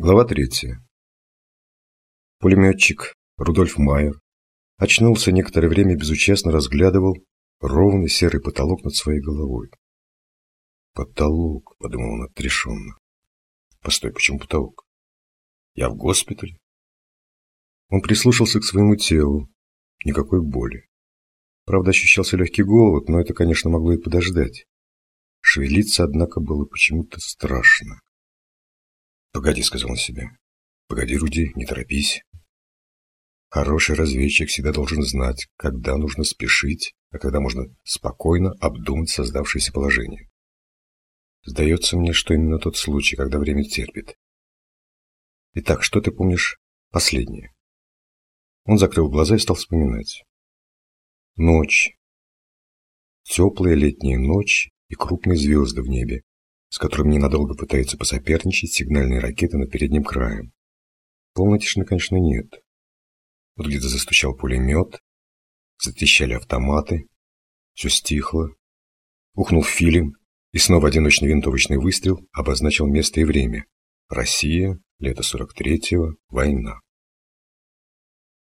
Глава третья. Пулеметчик Рудольф Майер очнулся некоторое время безучастно разглядывал ровный серый потолок над своей головой. «Потолок», — подумал он отрешенно. «Постой, почему потолок? Я в госпитале?» Он прислушался к своему телу. Никакой боли. Правда, ощущался легкий голод, но это, конечно, могло и подождать. Шевелиться, однако, было почему-то страшно. «Погоди», — сказал он себе. «Погоди, Руди, не торопись». Хороший разведчик всегда должен знать, когда нужно спешить, а когда можно спокойно обдумать создавшееся положение. Сдается мне, что именно тот случай, когда время терпит. Итак, что ты помнишь последнее? Он закрыл глаза и стал вспоминать. Ночь. Теплая летняя ночь и крупные звезды в небе, с которым ненадолго пытаются посоперничать сигнальные ракеты на переднем крае. Полной тишины, конечно, нет. Вот где-то застучал пулемет, затрещали автоматы, все стихло. Ухнул филин, и снова одиночный винтовочный выстрел обозначил место и время. Россия, лето 43-го, война.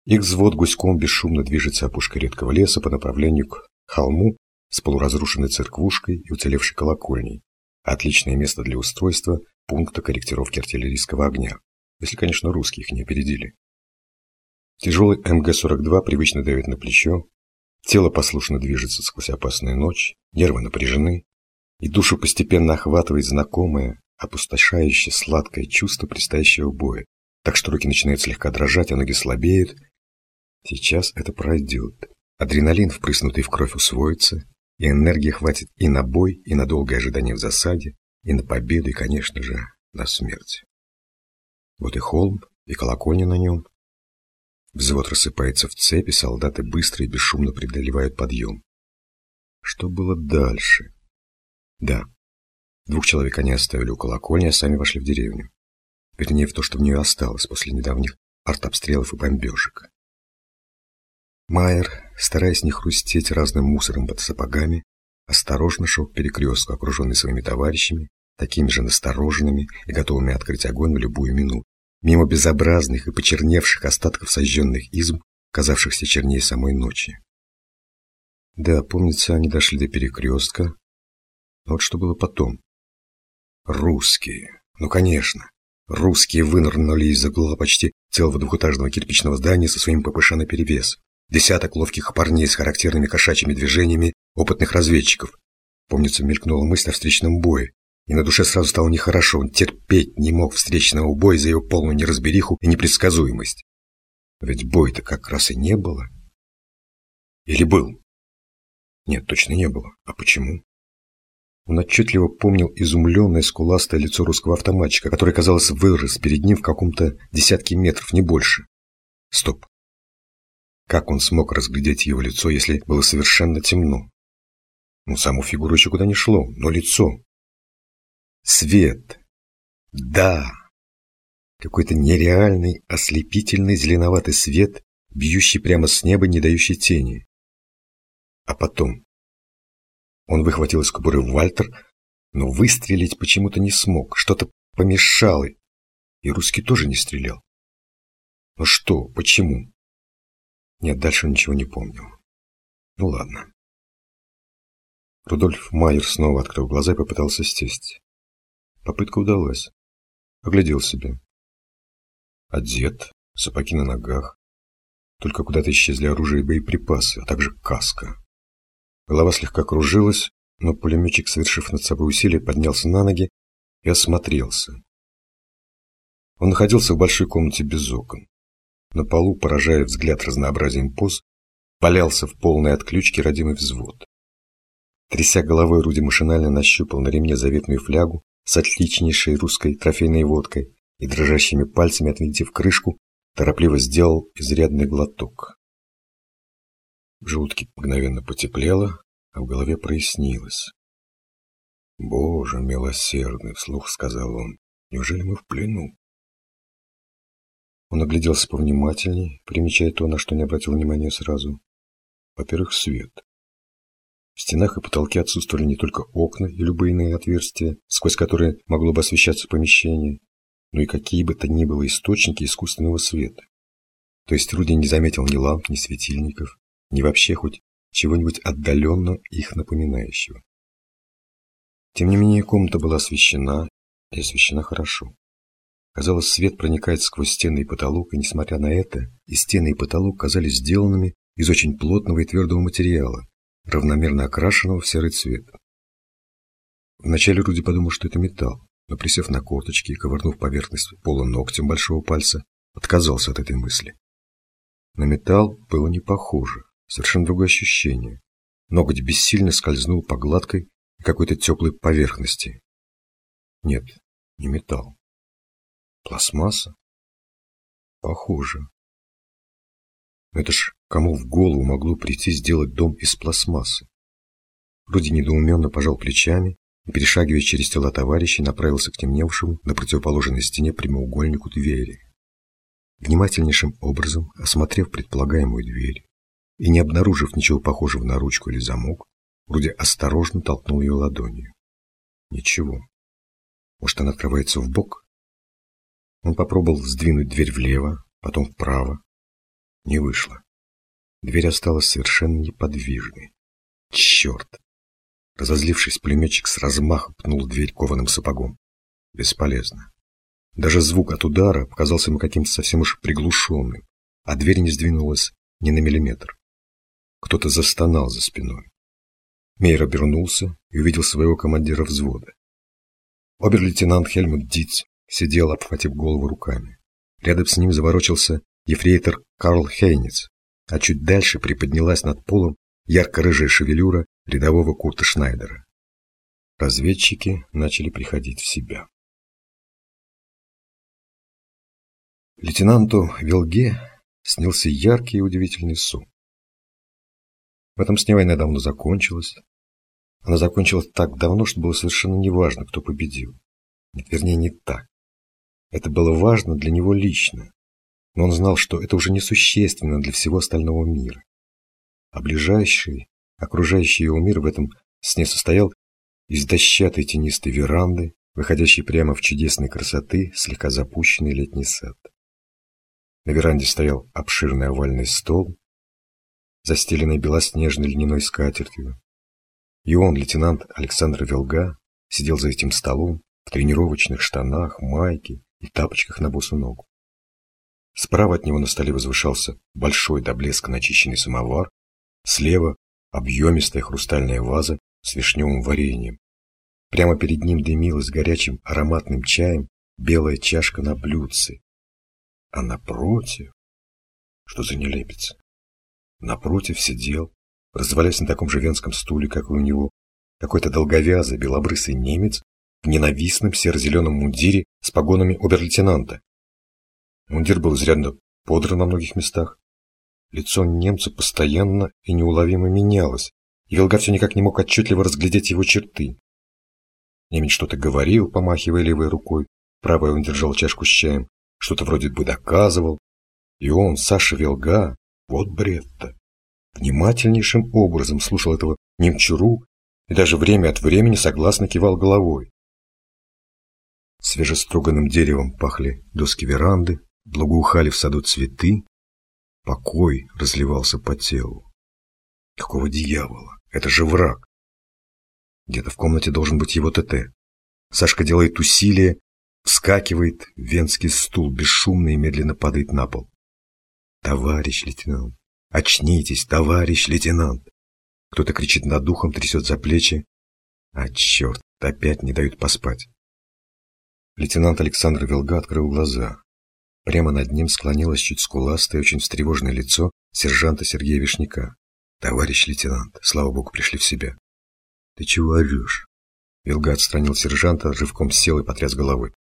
Их взвод гуськом бесшумно движется опушкой редкого леса по направлению к холму с полуразрушенной церквушкой и уцелевшей колокольней. Отличное место для устройства пункта корректировки артиллерийского огня, если, конечно, русские их не опередили. Тяжелый МГ-42 привычно давит на плечо, тело послушно движется сквозь опасную ночь, нервы напряжены, и душу постепенно охватывает знакомое, опустошающее сладкое чувство предстоящего боя, так что руки начинают слегка дрожать, а ноги слабеют. Сейчас это пройдет. Адреналин, впрыснутый в кровь, усвоится, и энергии хватит и на бой, и на долгое ожидание в засаде, и на победу, и, конечно же, на смерть. Вот и холм, и колокольня на нем. Взвод рассыпается в цепи, солдаты быстро и бесшумно преодолевают подъем. Что было дальше? Да, двух человек они оставили у колокольни, а сами вошли в деревню. Вернее, в то, что в нее осталось после недавних артобстрелов и бомбежек. Майер, стараясь не хрустеть разным мусором под сапогами, осторожно шел к перекрестку, окруженный своими товарищами, такими же настороженными и готовыми открыть огонь в любую минуту, мимо безобразных и почерневших остатков сожженных изм, казавшихся чернее самой ночи. Да, помнится, они дошли до перекрестка. Вот что было потом. Русские. Ну, конечно. Русские вынырнули из-за угла почти целого двухэтажного кирпичного здания со своим ППШ наперевес. Десяток ловких парней с характерными кошачьими движениями опытных разведчиков. Помнится, мелькнула мысль о встречном бое. И на душе сразу стало нехорошо. Он терпеть не мог встречного боя за его полную неразбериху и непредсказуемость. Ведь бой-то как раз и не было. Или был? Нет, точно не было. А почему? Он отчетливо помнил изумленное скуластое лицо русского автоматчика, который, казалось, вырос перед ним в каком-то десятке метров, не больше. Стоп. Как он смог разглядеть его лицо, если было совершенно темно? Ну, саму фигуру еще куда не шло, но лицо. Свет. Да. Какой-то нереальный, ослепительный зеленоватый свет, бьющий прямо с неба, не дающий тени. А потом... Он выхватил из кобуры Вальтер, но выстрелить почему-то не смог, что-то помешало. И русский тоже не стрелял. Ну что, почему? Нет, дальше ничего не помню. Ну ладно. Рудольф Майер снова открыл глаза и попытался сесть. Попытка удалась. Оглядел себя. Одет, сапоги на ногах. Только куда-то исчезли оружие и боеприпасы, а также каска. Голова слегка кружилась, но пулеметчик, совершив над собой усилие, поднялся на ноги и осмотрелся. Он находился в большой комнате без окон. На полу, поражая взгляд разнообразием поз, валялся в полной отключке родимый взвод. Тряся головой, Руди машинально нащупал на ремне заветную флягу с отличнейшей русской трофейной водкой и дрожащими пальцами, отвинтив крышку, торопливо сделал изрядный глоток. В желудке мгновенно потеплело, а в голове прояснилось. «Боже милосердный!» — вслух сказал он. «Неужели мы в плену?» Он огляделся повнимательней, примечая то, на что не обратил внимания сразу. Во-первых, свет. В стенах и потолке отсутствовали не только окна и любые иные отверстия, сквозь которые могло бы освещаться помещение, но и какие бы то ни было источники искусственного света. То есть Руди не заметил ни ламп, ни светильников, ни вообще хоть чего-нибудь отдаленно их напоминающего. Тем не менее, комната была освещена, и освещена хорошо. Казалось, свет проникает сквозь стены и потолок, и, несмотря на это, и стены, и потолок казались сделанными из очень плотного и твердого материала, равномерно окрашенного в серый цвет. Вначале Руди подумал, что это металл, но, присев на корточки и ковырнув поверхность пола ногтем большого пальца, отказался от этой мысли. На металл было не похоже, совершенно другое ощущение. Ноготь бессильно скользнул по гладкой и какой-то теплой поверхности. Нет, не металл. Пластмасса? Похоже. Это ж кому в голову могло прийти сделать дом из пластмассы? Руди недоуменно пожал плечами и, перешагивая через тела товарищей, направился к темневшему на противоположной стене прямоугольнику двери. Внимательнейшим образом, осмотрев предполагаемую дверь и не обнаружив ничего похожего на ручку или замок, Руди осторожно толкнул ее ладонью. Ничего. Может, она открывается в бок? Он попробовал сдвинуть дверь влево, потом вправо. Не вышло. Дверь осталась совершенно неподвижной. Черт! Разозлившись, пулеметчик с размаха пнул дверь кованым сапогом. Бесполезно. Даже звук от удара показался ему каким-то совсем уж приглушенным, а дверь не сдвинулась ни на миллиметр. Кто-то застонал за спиной. Мейер обернулся и увидел своего командира взвода. Обер-лейтенант Хельмут Диц сидел, обхватив голову руками. Рядом с ним заворочился ефрейтор Карл Хейниц, а чуть дальше приподнялась над полом ярко-рыжая шевелюра рядового Курта Шнайдера. Разведчики начали приходить в себя. Лейтенанту Вилге снился яркий и удивительный сон. В этом сне война давно закончилась. Она закончилась так давно, что было совершенно неважно, кто победил. Нет, вернее, не так. Это было важно для него лично, но он знал, что это уже несущественно для всего остального мира. А ближайший, окружающий его мир в этом сне состоял из дощатой тенистой веранды, выходящей прямо в чудесной красоты слегка запущенный летний сад. На веранде стоял обширный овальный стол, застеленный белоснежной льняной скатертью. И он, лейтенант Александр Велга, сидел за этим столом в тренировочных штанах, майке и тапочках на босу ногу. Справа от него на столе возвышался большой до блеска начищенный самовар, слева объемистая хрустальная ваза с вишневым вареньем. Прямо перед ним дымилась горячим ароматным чаем белая чашка на блюдце. А напротив... Что за нелепица? Напротив сидел, развалясь на таком же венском стуле, как и у него, какой-то долговязый белобрысый немец в ненавистном серо-зеленом мундире с погонами обер-лейтенанта. Мундир был изрядно подран на многих местах. Лицо немца постоянно и неуловимо менялось, и Вилгар все никак не мог отчетливо разглядеть его черты. Немец что-то говорил, помахивая левой рукой, правой он держал чашку с чаем, что-то вроде бы доказывал. И он, Саша Вилга, вот бред-то, внимательнейшим образом слушал этого немчуру и даже время от времени согласно кивал головой. Свежеструганным деревом пахли доски веранды, благоухали в саду цветы, покой разливался по телу. Какого дьявола? Это же враг. Где-то в комнате должен быть его ТТ. Сашка делает усилие, вскакивает, венский стул бесшумно и медленно падает на пол. Товарищ лейтенант, очнитесь, товарищ лейтенант. Кто-то кричит над духом, трясет за плечи. А черт, опять не дают поспать. Лейтенант Александр Вилга открыл глаза. Прямо над ним склонилось чуть скуластое, очень встревоженное лицо сержанта Сергея Вишняка. «Товарищ лейтенант, слава богу, пришли в себя». «Ты чего орешь?» Вилга отстранил сержанта, рывком сел и потряс головой.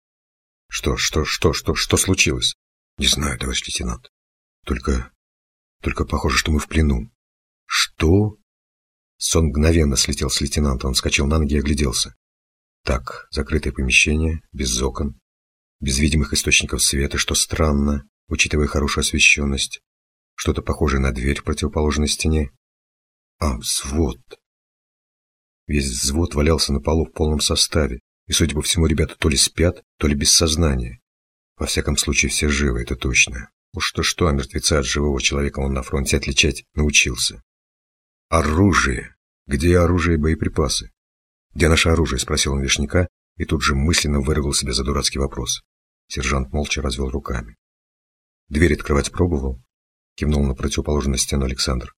«Что, что, что, что, что случилось?» «Не знаю, товарищ лейтенант. Только... только похоже, что мы в плену». «Что?» Сон мгновенно слетел с лейтенанта, он вскочил на ноги и огляделся. Так, закрытое помещение, без окон, без видимых источников света, что странно, учитывая хорошую освещенность. Что-то похожее на дверь в противоположной стене. А, взвод. Весь взвод валялся на полу в полном составе, и, судя по всему, ребята то ли спят, то ли без сознания. Во всяком случае, все живы, это точно. Уж что-что, а мертвеца от живого человека он на фронте отличать научился. Оружие! Где оружие и боеприпасы? Где наше оружие? Спросил он Вишняка и тут же мысленно вырвал себе за дурацкий вопрос. Сержант молча развел руками. Дверь открывать пробовал? Кивнул на противоположную стену Александр.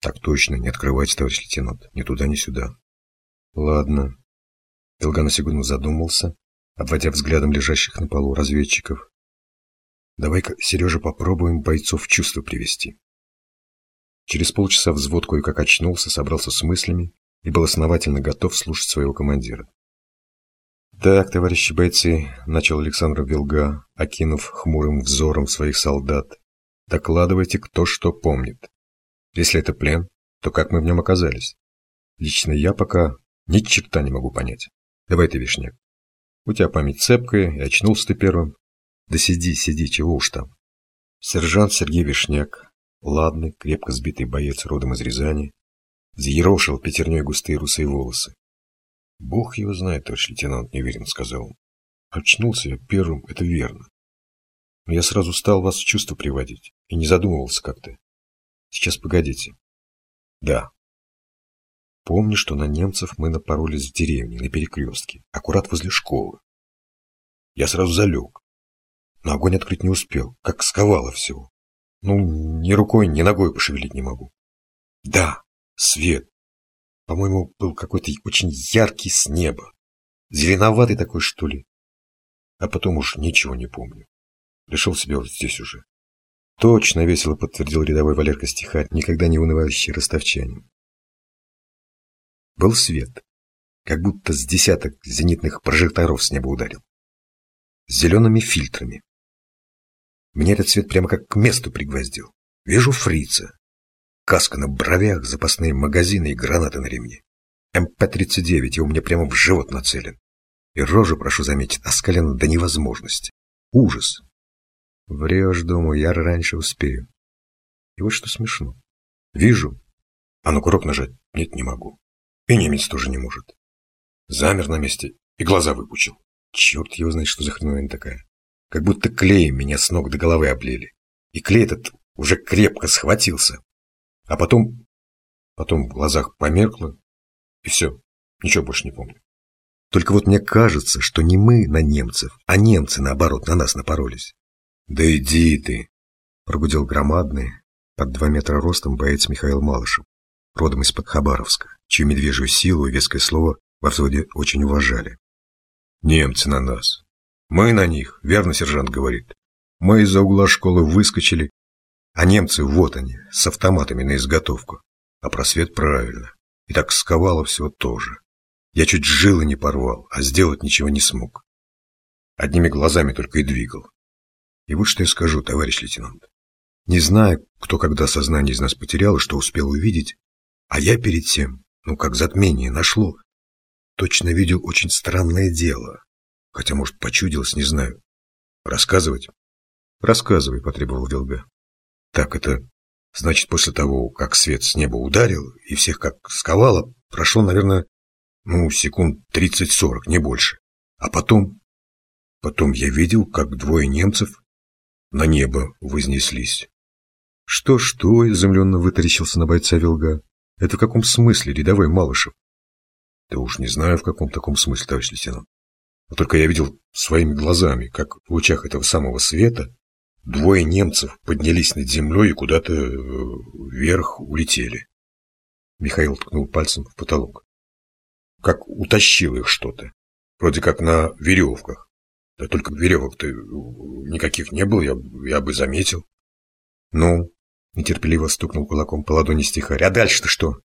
Так точно, не открывайте, товарищ лейтенант. Ни туда, ни сюда. Ладно. Илган секунду задумался, обводя взглядом лежащих на полу разведчиков. Давай-ка, Сережа, попробуем бойцов в чувство привести. Через полчаса взвод кое-как очнулся, собрался с мыслями и был основательно готов слушать своего командира. «Так, товарищи бойцы», — начал Александр Вилга, окинув хмурым взором своих солдат, — «докладывайте, кто что помнит. Если это плен, то как мы в нем оказались? Лично я пока ни черта не могу понять. Давай ты, Вишняк. У тебя память цепкая, и очнулся ты первым. Да сиди, сиди, чего уж там. Сержант Сергей Вишняк, ладный, крепко сбитый боец родом из Рязани, взъерошил пятерней густые русые волосы. Бог его знает, товарищ лейтенант, неуверенно сказал он. Очнулся я первым, это верно. Но я сразу стал вас в чувство приводить и не задумывался как-то. Сейчас погодите. Да. Помню, что на немцев мы напоролись в деревне, на перекрестке, аккурат возле школы. Я сразу залег. Но огонь открыть не успел, как сковало всего. Ну, ни рукой, ни ногой пошевелить не могу. Да, свет. По-моему, был какой-то очень яркий с неба. Зеленоватый такой, что ли. А потом уж ничего не помню. Пришел себе вот здесь уже. Точно весело подтвердил рядовой Валерка стиха, никогда не унывающий ростовчанин. Был свет, как будто с десяток зенитных прожекторов с неба ударил. С зелеными фильтрами. Мне этот цвет прямо как к месту пригвоздил. Вижу фрица, Каска на бровях, запасные магазины и гранаты на ремне. МП-39, и у меня прямо в живот нацелен. И рожа, прошу заметить, оскалена до невозможности. Ужас. Врешь, думаю, я раньше успею. И вот что смешно. Вижу, а на курок нажать нет, не могу. И немец тоже не может. Замер на месте и глаза выпучил. Черт его знает, что за хреновина такая. Как будто клеем меня с ног до головы облили. И клей этот уже крепко схватился. А потом... Потом в глазах померкло, и все, ничего больше не помню. Только вот мне кажется, что не мы на немцев, а немцы, наоборот, на нас напоролись. «Да иди ты!» — прогудел громадный, под два метра ростом боец Михаил Малышев, родом из-под Хабаровска, чью медвежью силу и веское слово во взводе очень уважали. «Немцы на нас. Мы на них, верно сержант говорит. Мы из-за угла школы выскочили, а немцы, вот они, с автоматами на изготовку. А просвет правильно. И так сковало все тоже. Я чуть жилы не порвал, а сделать ничего не смог. Одними глазами только и двигал. И вот что я скажу, товарищ лейтенант. Не знаю, кто когда сознание из нас потерял и что успел увидеть, а я перед тем, ну как затмение нашло, точно видел очень странное дело. Хотя, может, почудилось, не знаю. Рассказывать? Рассказывай, потребовал Вилга. Так это, значит, после того, как свет с неба ударил и всех как сковало, прошло, наверное, ну, секунд 30-40, не больше. А потом... Потом я видел, как двое немцев на небо вознеслись. Что-что, изумленно вытаращился на бойца Вилга. Это в каком смысле, рядовой Малышев? Да уж не знаю, в каком таком смысле, товарищ лейтенант. Но только я видел своими глазами, как в лучах этого самого света Двое немцев поднялись над землей и куда-то э, вверх улетели. Михаил ткнул пальцем в потолок. Как утащил их что-то. Вроде как на веревках. Да только веревок-то э, никаких не было, я, я бы заметил. Ну, нетерпеливо стукнул кулаком по ладони стихарь. А дальше-то что?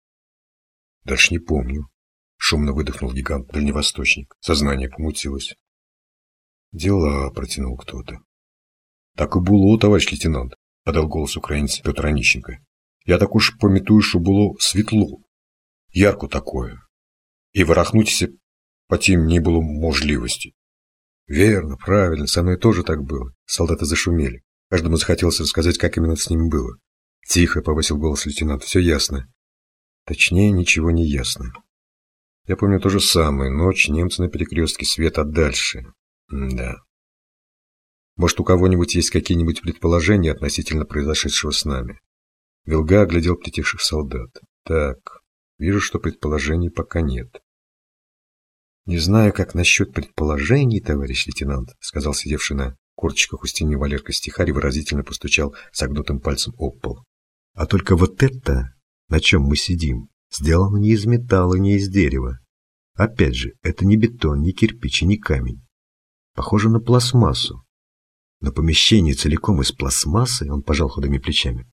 Дальше не помню. Шумно выдохнул гигант-дальневосточник. Сознание помутилось. Дела, протянул кто-то. Так и было, товарищ лейтенант, подал голос украинец Петр Онищенко. Я так уж памятую, что было светло. Ярко такое. И ворохнутися по тем не было можливости. Верно, правильно, со мной тоже так было. Солдаты зашумели. Каждому захотелось рассказать, как именно с ним было. Тихо, повысил голос лейтенант, все ясно. Точнее, ничего не ясно. Я помню то же самое. Ночь, немцы на перекрестке, свет, а дальше... М да. Может, у кого-нибудь есть какие-нибудь предположения относительно произошедшего с нами? Вилга оглядел притихших солдат. Так, вижу, что предположений пока нет. Не знаю, как насчет предположений, товарищ лейтенант, сказал сидевший на корточках у стены Валерка Стихарь выразительно постучал согнутым пальцем об пол. А только вот это, на чем мы сидим, сделано не из металла, не из дерева. Опять же, это не бетон, не кирпич и не камень. Похоже на пластмассу. Но помещение целиком из пластмассы, он пожал худыми плечами.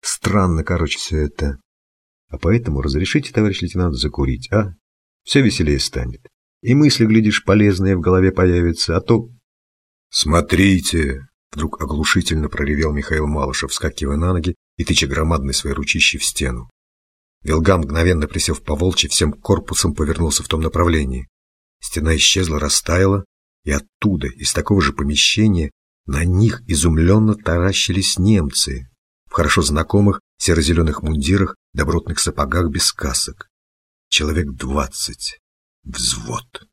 Странно, короче, все это. А поэтому разрешите, товарищ лейтенант, закурить, а? Все веселее станет. И мысли, глядишь, полезные в голове появятся, а то... Смотрите! Вдруг оглушительно проревел Михаил Малышев, вскакивая на ноги и тыча громадной своей ручищей в стену. Вилгам, мгновенно присев по волчьи, всем корпусом повернулся в том направлении. Стена исчезла, растаяла, и оттуда, из такого же помещения, на них изумленно таращились немцы в хорошо знакомых серо-зеленых мундирах, добротных сапогах без касок. Человек двадцать. Взвод.